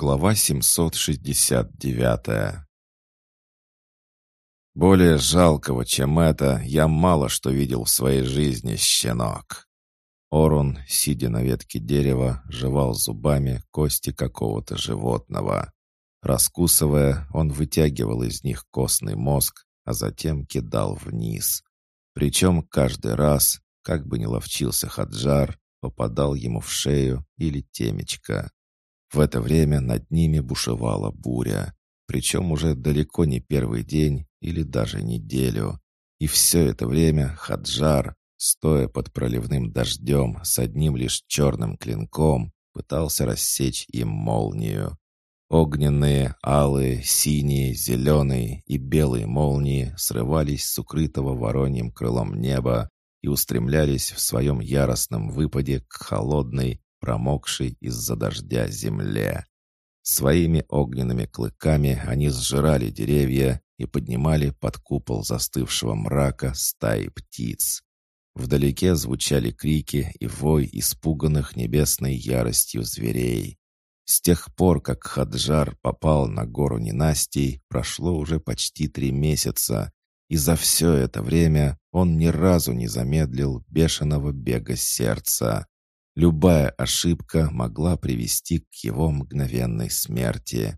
Глава 769 «Более жалкого, чем это, я мало что видел в своей жизни, щенок!» Орун, сидя на ветке дерева, жевал зубами кости какого-то животного. Раскусывая, он вытягивал из них костный мозг, а затем кидал вниз. Причем каждый раз, как бы ни ловчился Хаджар, попадал ему в шею или темечко. В это время над ними бушевала буря, причем уже далеко не первый день или даже неделю. И все это время Хаджар, стоя под проливным дождем с одним лишь черным клинком, пытался рассечь им молнию. Огненные, алые, синие, зеленые и белые молнии срывались с укрытого вороньим крылом неба и устремлялись в своем яростном выпаде к холодной, промокшей из-за дождя земле. Своими огненными клыками они сжирали деревья и поднимали под купол застывшего мрака стаи птиц. Вдалеке звучали крики и вой испуганных небесной яростью зверей. С тех пор, как Хаджар попал на гору ненастий, прошло уже почти три месяца, и за все это время он ни разу не замедлил бешеного бега сердца. Любая ошибка могла привести к его мгновенной смерти.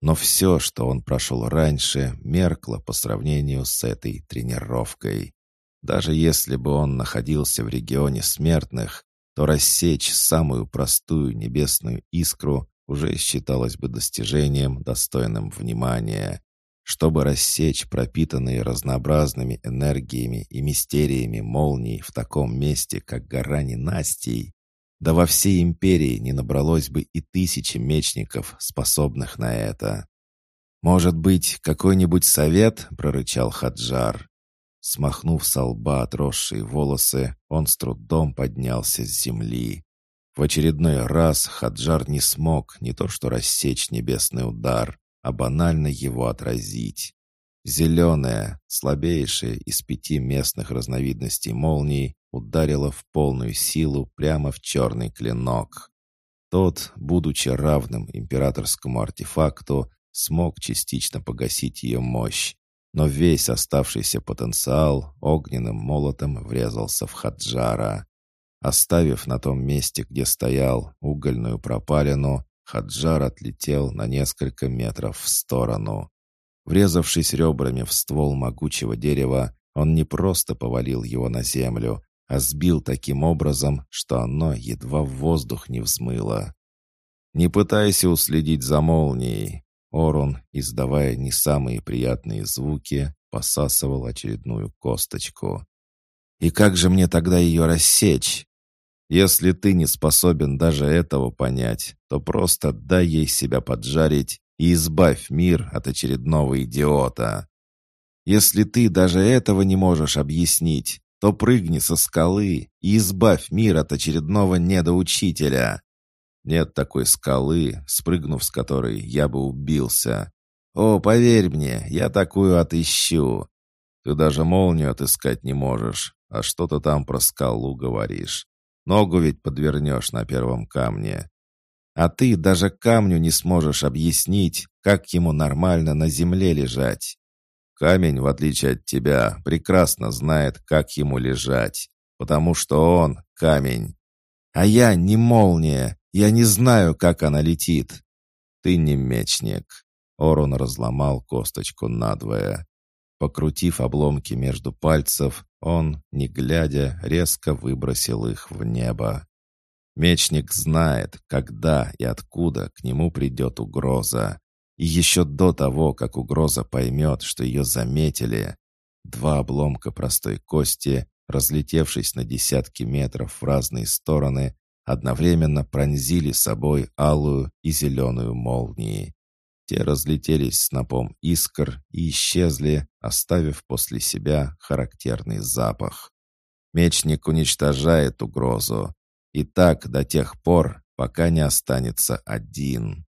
Но все, что он прошел раньше, меркло по сравнению с этой тренировкой. Даже если бы он находился в регионе смертных, то рассечь самую простую небесную искру уже считалось бы достижением, достойным внимания. Чтобы рассечь пропитанные разнообразными энергиями и мистериями молний в таком месте, как гора ненастий, да во всей империи не набралось бы и тысячи мечников, способных на это. «Может быть, какой-нибудь совет?» — прорычал Хаджар. Смахнув со лба отросшие волосы, он с трудом поднялся с земли. В очередной раз Хаджар не смог не то что рассечь небесный удар, а банально его отразить. Зеленая, слабейшая из пяти местных разновидностей молний, ударила в полную силу прямо в черный клинок. Тот, будучи равным императорскому артефакту, смог частично погасить ее мощь, но весь оставшийся потенциал огненным молотом врезался в Хаджара. Оставив на том месте, где стоял, угольную пропалину, Хаджар отлетел на несколько метров в сторону. Врезавшись ребрами в ствол могучего дерева, он не просто повалил его на землю, а сбил таким образом, что оно едва в воздух не взмыло. «Не пытайся уследить за молнией!» Орун, издавая не самые приятные звуки, посасывал очередную косточку. «И как же мне тогда ее рассечь?» «Если ты не способен даже этого понять, то просто дай ей себя поджарить и избавь мир от очередного идиота. Если ты даже этого не можешь объяснить, то прыгни со скалы и избавь мир от очередного недоучителя. Нет такой скалы, спрыгнув с которой я бы убился. О, поверь мне, я такую отыщу. Ты даже молнию отыскать не можешь, а что-то там про скалу говоришь. Ногу ведь подвернешь на первом камне. А ты даже камню не сможешь объяснить, как ему нормально на земле лежать. Камень, в отличие от тебя, прекрасно знает, как ему лежать, потому что он — камень. А я не молния, я не знаю, как она летит. Ты не мечник. Орон разломал косточку надвое. Покрутив обломки между пальцев, он, не глядя, резко выбросил их в небо. Мечник знает, когда и откуда к нему придет угроза. И еще до того, как угроза поймет, что ее заметили, два обломка простой кости, разлетевшись на десятки метров в разные стороны, одновременно пронзили собой алую и зеленую молнии. Те разлетелись снопом искр и исчезли, оставив после себя характерный запах. Мечник уничтожает угрозу. И так до тех пор, пока не останется один.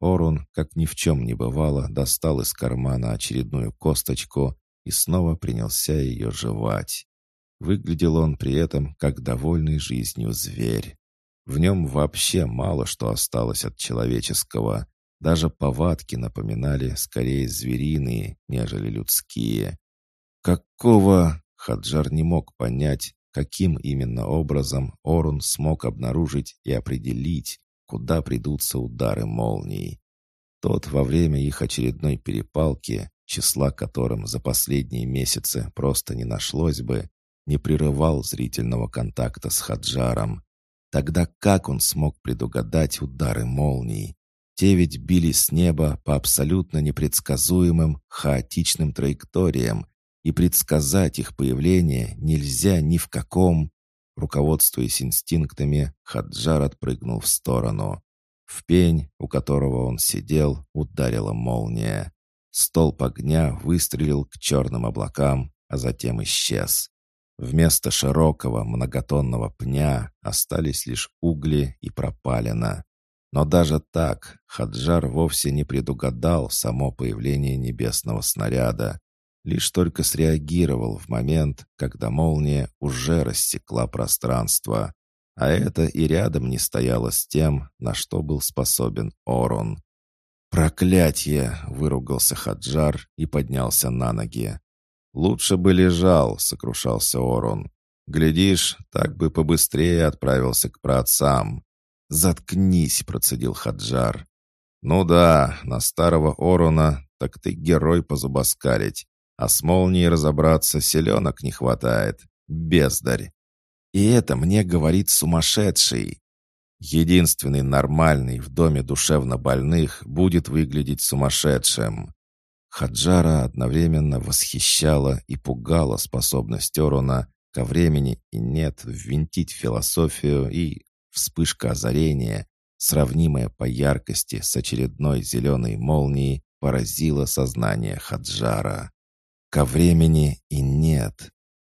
Орун, как ни в чем не бывало, достал из кармана очередную косточку и снова принялся ее жевать. Выглядел он при этом как довольный жизнью зверь. В нем вообще мало что осталось от человеческого. Даже повадки напоминали скорее звериные, нежели людские. Какого... Хаджар не мог понять, каким именно образом Орун смог обнаружить и определить, куда придутся удары молний. Тот во время их очередной перепалки, числа которым за последние месяцы просто не нашлось бы, не прерывал зрительного контакта с Хаджаром. Тогда как он смог предугадать удары молний? Те ведь били с неба по абсолютно непредсказуемым, хаотичным траекториям, и предсказать их появление нельзя ни в каком... Руководствуясь инстинктами, Хаджар отпрыгнул в сторону. В пень, у которого он сидел, ударила молния. Столб огня выстрелил к черным облакам, а затем исчез. Вместо широкого многотонного пня остались лишь угли и пропалина. Но даже так Хаджар вовсе не предугадал само появление небесного снаряда, лишь только среагировал в момент, когда молния уже рассекла пространство. А это и рядом не стояло с тем, на что был способен Орон. «Проклятье!» — выругался Хаджар и поднялся на ноги. «Лучше бы лежал», — сокрушался Орон. «Глядишь, так бы побыстрее отправился к праотцам». «Заткнись», — процедил Хаджар. «Ну да, на старого Орона так ты герой позубоскалить. А с молнией разобраться селенок не хватает. Бездарь. И это мне говорит сумасшедший. Единственный нормальный в доме душевно больных будет выглядеть сумасшедшим. Хаджара одновременно восхищала и пугала способность Оруна ко времени и нет ввинтить философию и вспышка озарения, сравнимая по яркости с очередной зеленой молнией, поразила сознание Хаджара. Ко времени и нет.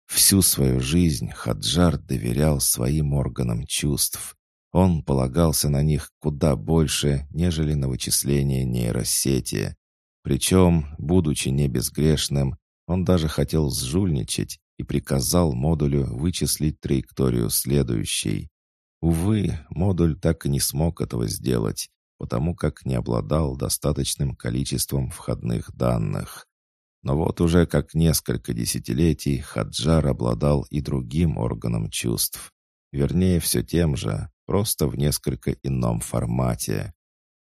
Всю свою жизнь Хаджар доверял своим органам чувств. Он полагался на них куда больше, нежели на вычисление нейросети. Причем, будучи не безгрешным, он даже хотел сжульничать и приказал модулю вычислить траекторию следующей. Увы, модуль так и не смог этого сделать, потому как не обладал достаточным количеством входных данных. Но вот уже как несколько десятилетий Хаджар обладал и другим органом чувств. Вернее, все тем же, просто в несколько ином формате.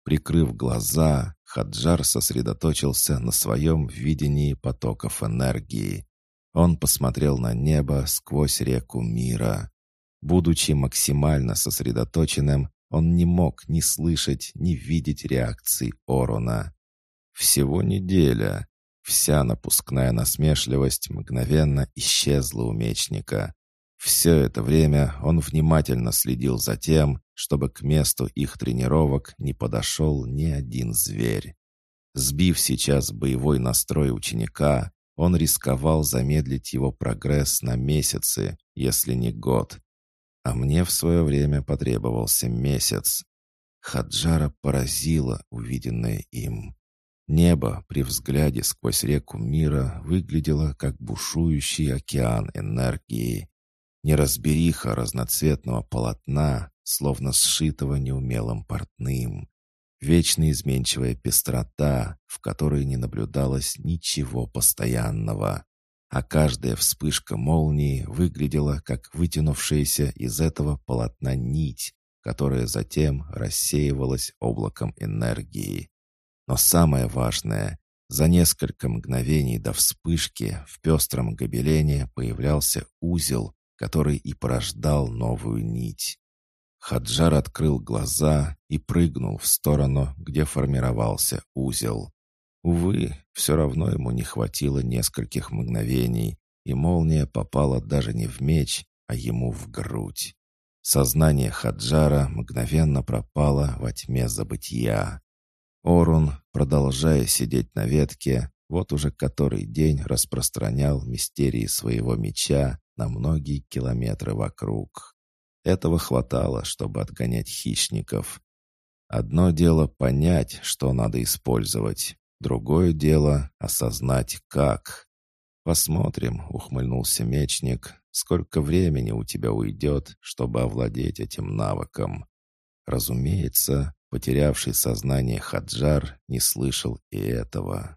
Прикрыв глаза, Хаджар сосредоточился на своем видении потоков энергии. Он посмотрел на небо сквозь реку мира. Будучи максимально сосредоточенным, он не мог ни слышать, ни видеть реакции Орона. Всего неделя. Вся напускная насмешливость мгновенно исчезла у мечника. Все это время он внимательно следил за тем, чтобы к месту их тренировок не подошел ни один зверь. Сбив сейчас боевой настрой ученика, он рисковал замедлить его прогресс на месяцы, если не год. А мне в свое время потребовался месяц. Хаджара поразило увиденное им. Небо при взгляде сквозь реку мира выглядело как бушующий океан энергии. Неразбериха разноцветного полотна, словно сшитого неумелым портным. Вечно изменчивая пестрота, в которой не наблюдалось ничего постоянного. А каждая вспышка молнии выглядела как вытянувшаяся из этого полотна нить, которая затем рассеивалась облаком энергии. Но самое важное, за несколько мгновений до вспышки в пестром гобелене появлялся узел, который и порождал новую нить. Хаджар открыл глаза и прыгнул в сторону, где формировался узел. Увы, все равно ему не хватило нескольких мгновений, и молния попала даже не в меч, а ему в грудь. Сознание Хаджара мгновенно пропало во тьме забытия. Орун, продолжая сидеть на ветке, вот уже который день распространял мистерии своего меча на многие километры вокруг. Этого хватало, чтобы отгонять хищников. Одно дело понять, что надо использовать, другое дело осознать, как. «Посмотрим», — ухмыльнулся мечник, сколько времени у тебя уйдет, чтобы овладеть этим навыком. Разумеется, потерявший сознание Хаджар не слышал и этого.